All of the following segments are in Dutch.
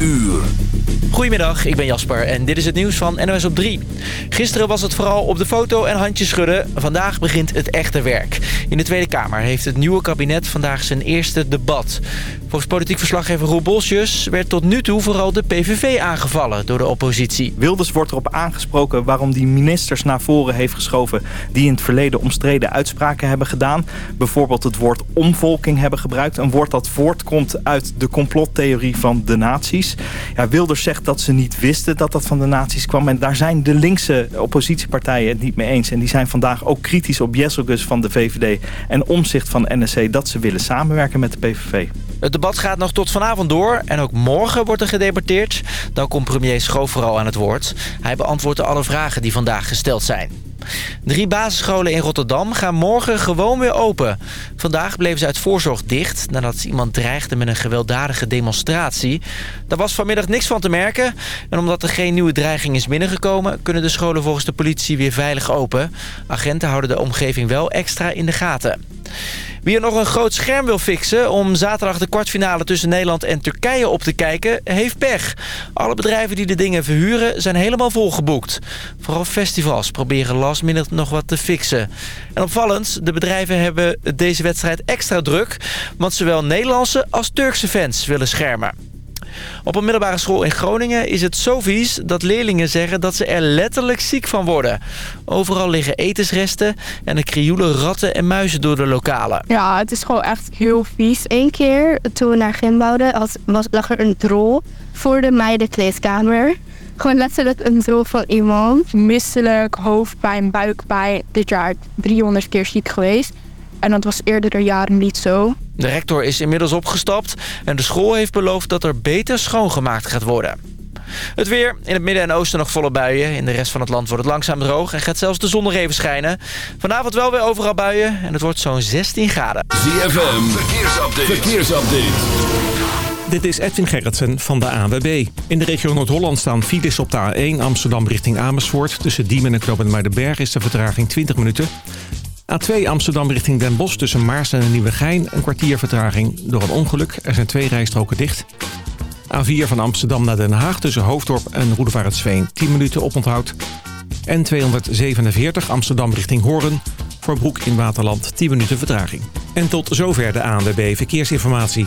uur. Goedemiddag, ik ben Jasper en dit is het nieuws van NOS op 3. Gisteren was het vooral op de foto en handjes schudden. Vandaag begint het echte werk. In de Tweede Kamer heeft het nieuwe kabinet vandaag zijn eerste debat. Volgens politiek verslaggever Roel Bosjes werd tot nu toe vooral de PVV aangevallen door de oppositie. Wilders wordt erop aangesproken waarom die ministers naar voren heeft geschoven... die in het verleden omstreden uitspraken hebben gedaan. Bijvoorbeeld het woord omvolking hebben gebruikt. Een woord dat voortkomt uit de complottheorie van de nazi's. Ja, Wilders zegt dat ze niet wisten dat dat van de nazi's kwam. En daar zijn de linkse oppositiepartijen het niet mee eens. En die zijn vandaag ook kritisch op Jesselgus van de VVD... en Omzicht van NSC dat ze willen samenwerken met de PVV. Het debat gaat nog tot vanavond door en ook morgen wordt er gedebatteerd. Dan komt premier Schoof aan het woord. Hij beantwoordt alle vragen die vandaag gesteld zijn. Drie basisscholen in Rotterdam gaan morgen gewoon weer open. Vandaag bleven ze uit voorzorg dicht nadat iemand dreigde met een gewelddadige demonstratie. Daar was vanmiddag niks van te merken. En omdat er geen nieuwe dreiging is binnengekomen... kunnen de scholen volgens de politie weer veilig open. Agenten houden de omgeving wel extra in de gaten. Wie nog een groot scherm wil fixen om zaterdag de kwartfinale tussen Nederland en Turkije op te kijken, heeft pech. Alle bedrijven die de dingen verhuren zijn helemaal volgeboekt. Vooral festivals proberen last minute nog wat te fixen. En opvallend, de bedrijven hebben deze wedstrijd extra druk, want zowel Nederlandse als Turkse fans willen schermen. Op een middelbare school in Groningen is het zo vies dat leerlingen zeggen dat ze er letterlijk ziek van worden. Overal liggen etensresten en er krioelen ratten en muizen door de lokalen. Ja, het is gewoon echt heel vies. Eén keer toen we naar gym bouwden, was, lag er een drol voor de meidenkleedkamer. Gewoon letterlijk een drol van iemand. Misselijk, hoofdpijn, buikpijn. Dit jaar 300 keer ziek geweest. En dat was eerder jaren niet zo. De rector is inmiddels opgestapt en de school heeft beloofd dat er beter schoongemaakt gaat worden. Het weer. In het midden en oosten nog volle buien. In de rest van het land wordt het langzaam droog en gaat zelfs de zon nog even schijnen. Vanavond wel weer overal buien en het wordt zo'n 16 graden. ZFM, verkeersupdate. verkeersupdate. Dit is Edwin Gerritsen van de ANWB. In de regio Noord-Holland staan files op de A1 Amsterdam richting Amersfoort. Tussen Diemen en Knoop en Berg is de vertraging 20 minuten. A2 Amsterdam richting Den Bosch tussen Maarsen en Nieuwegein. Een kwartier vertraging door een ongeluk. Er zijn twee rijstroken dicht. A4 van Amsterdam naar Den Haag tussen Hoofddorp en Roedevaartsveen. 10 minuten oponthoud. En 247 Amsterdam richting Hoorn. Voor Broek in Waterland 10 minuten vertraging. En tot zover de ANWB Verkeersinformatie.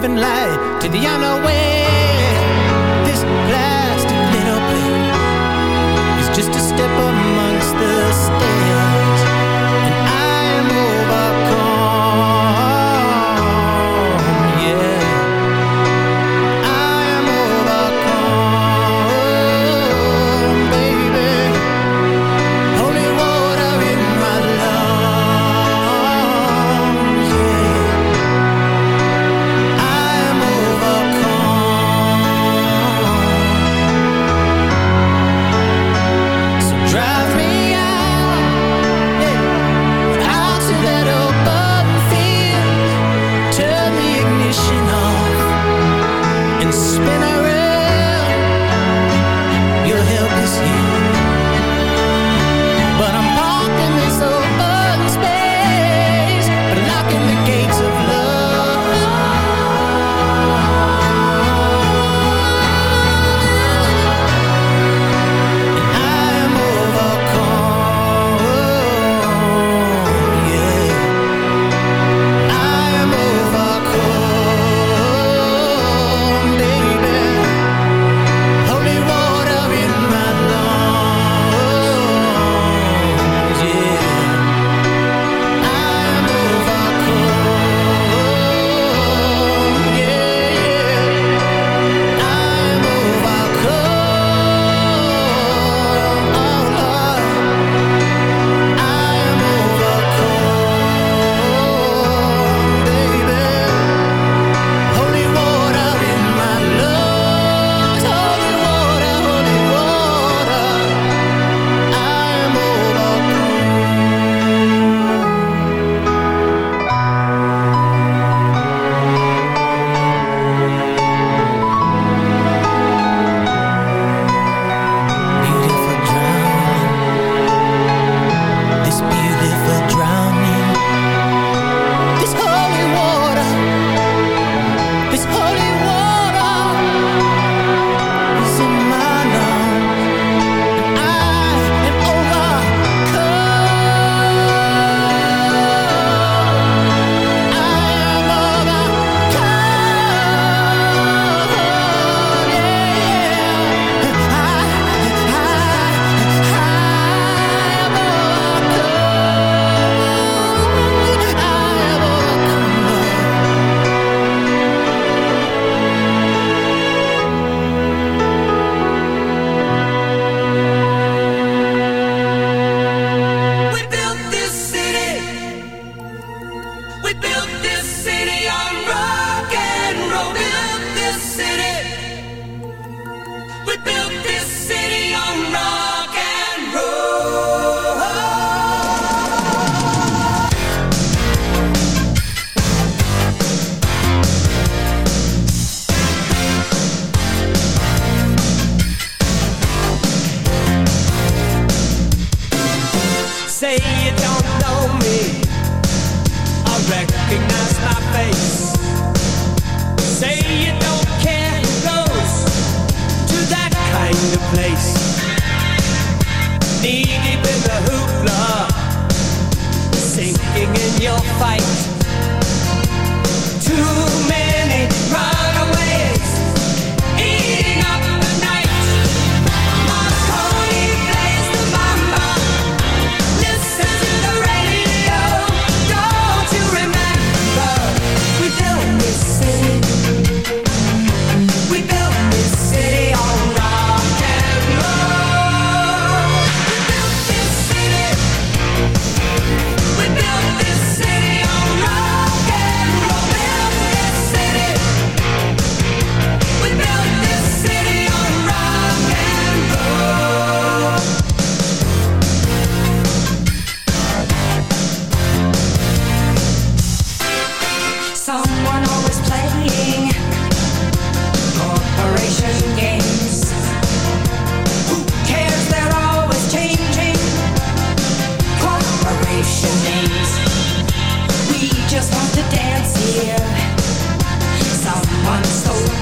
giving life.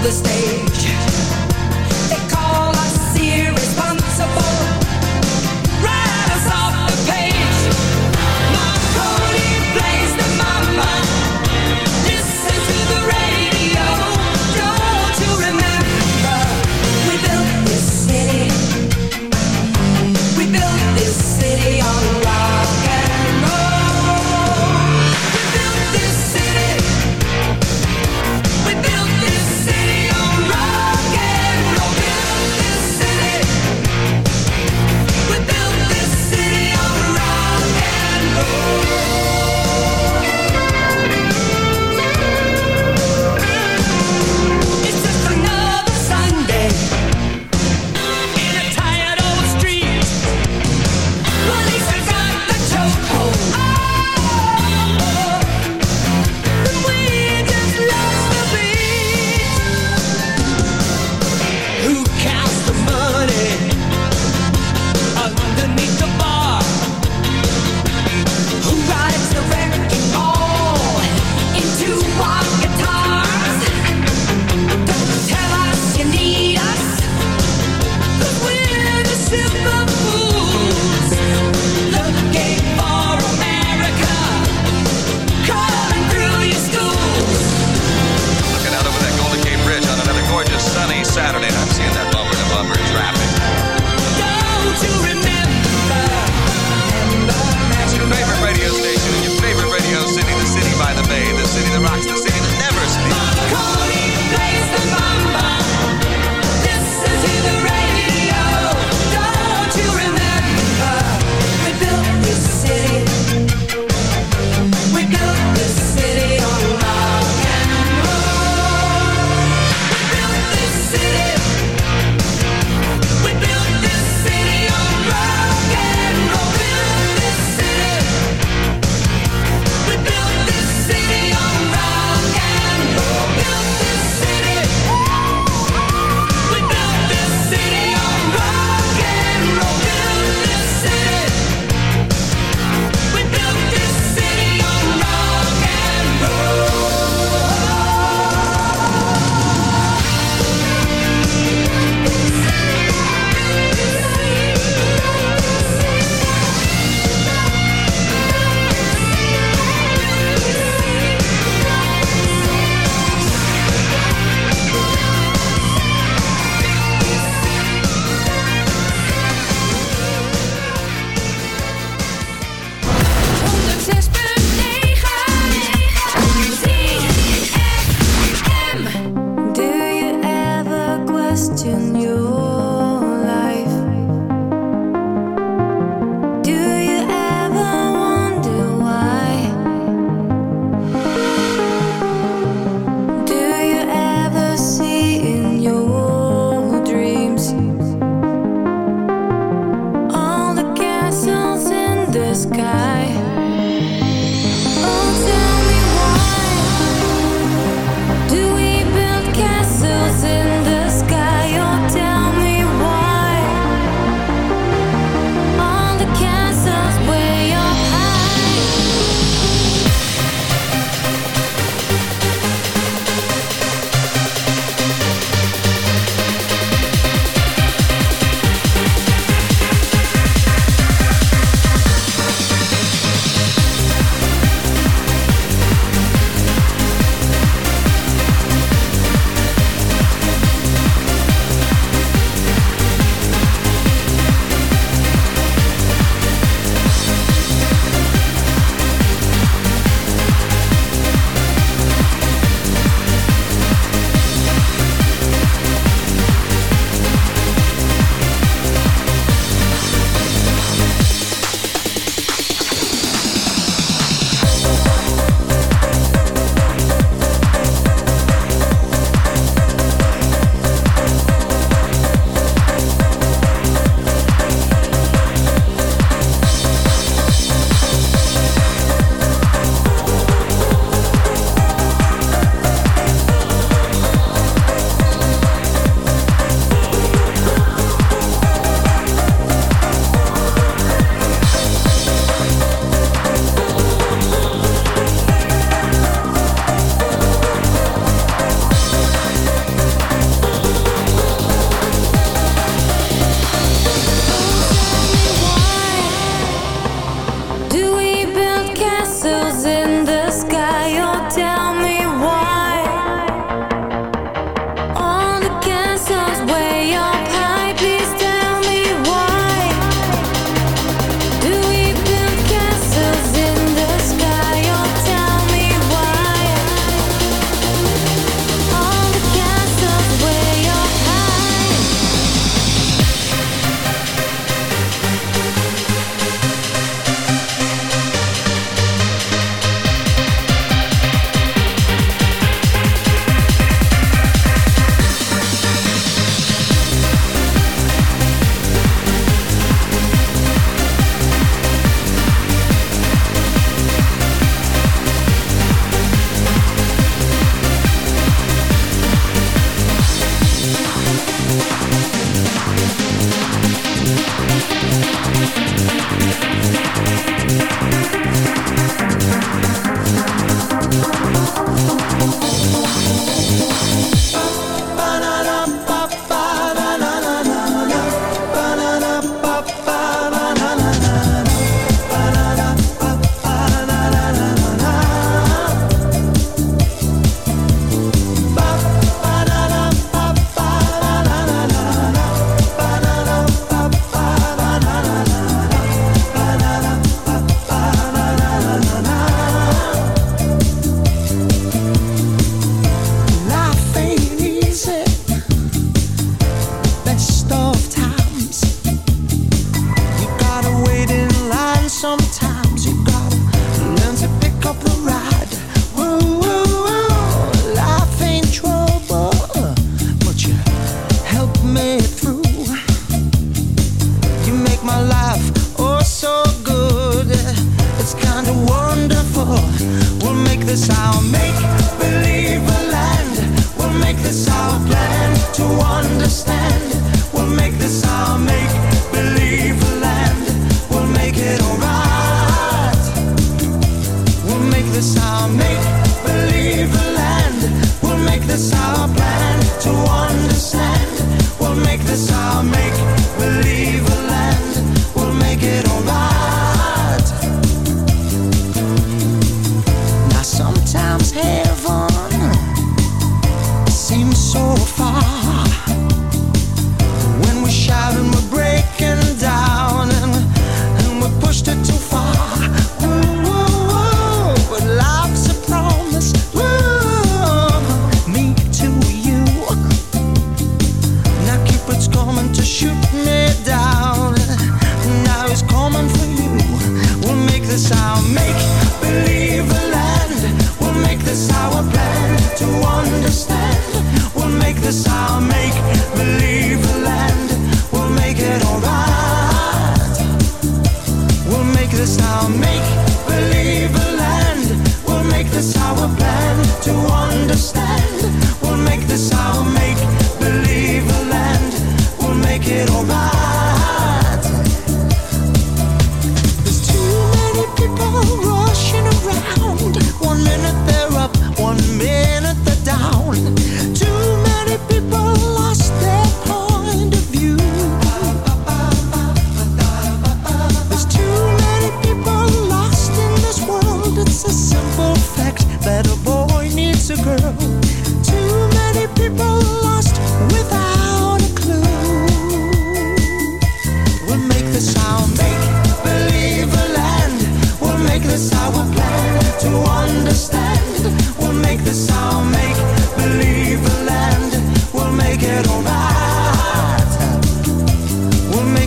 The stage.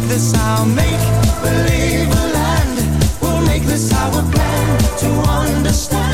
this our make-believe land. We'll make this our plan to understand.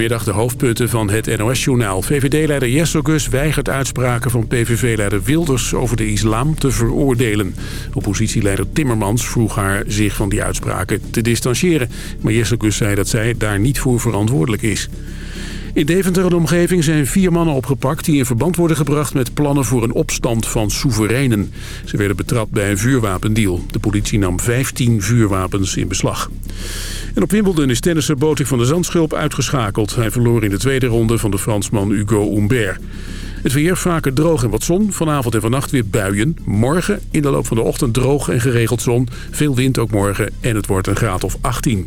Goedemiddag, de hoofdpunten van het NOS-journaal. VVD-leider Jesselgus weigert uitspraken van PVV-leider Wilders over de islam te veroordelen. Oppositieleider Timmermans vroeg haar zich van die uitspraken te distancieren. Maar Jesselgus zei dat zij daar niet voor verantwoordelijk is. In Deventer en omgeving zijn vier mannen opgepakt... die in verband worden gebracht met plannen voor een opstand van soevereinen. Ze werden betrapt bij een vuurwapendeal. De politie nam 15 vuurwapens in beslag. En op Wimbledon is tennisser Botik van de Zandschulp uitgeschakeld. Hij verloor in de tweede ronde van de Fransman Hugo Humbert. Het weer vaker droog en wat zon. Vanavond en vannacht weer buien. Morgen in de loop van de ochtend droog en geregeld zon. Veel wind ook morgen en het wordt een graad of 18.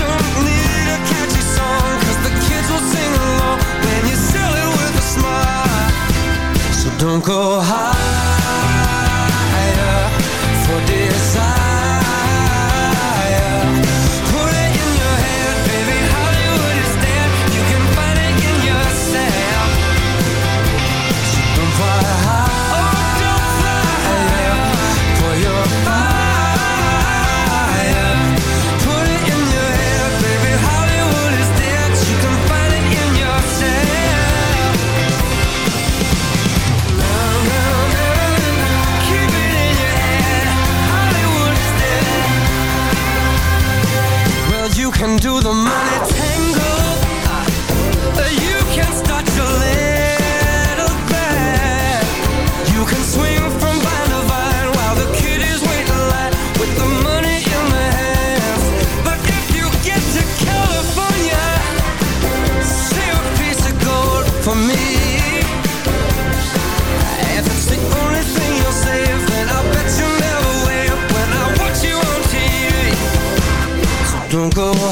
don't need a catchy song, the kids will sing along when you sell it with a smile. So don't go higher can do the money tango. Uh, You can start your little band. You can swing from vine to vine while the kid is waiting line with the money in their hands. But if you get to California, save a piece of gold for me. If it's the only thing you'll save, then I'll bet you never wave when I watch you on TV. So don't go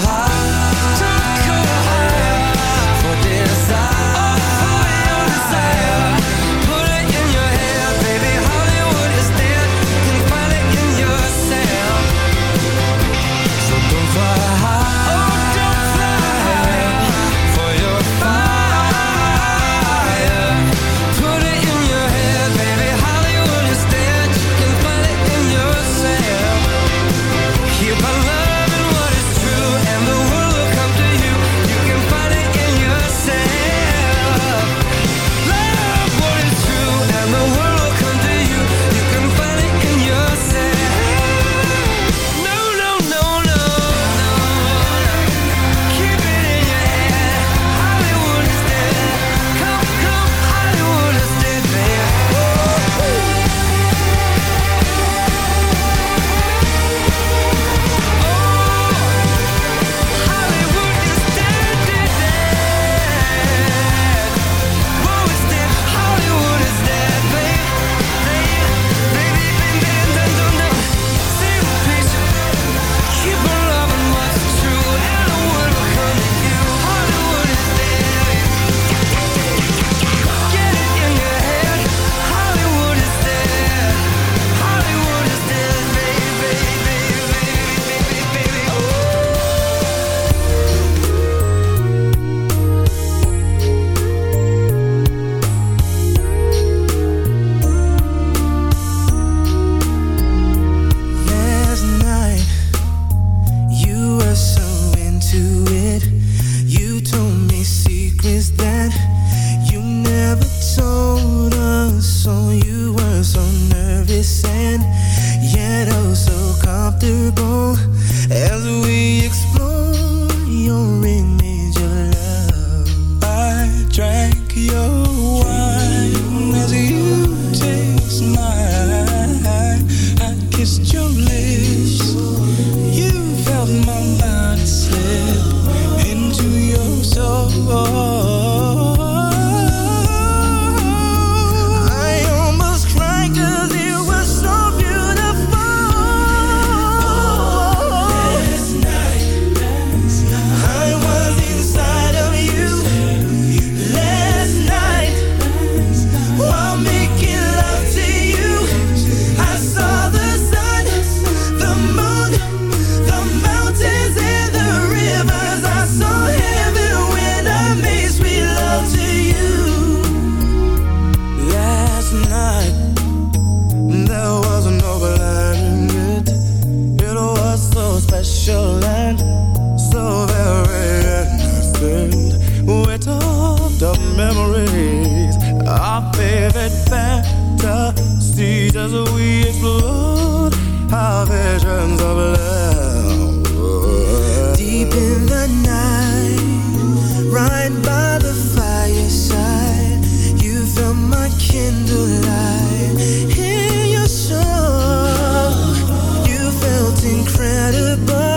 goodbye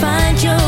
find your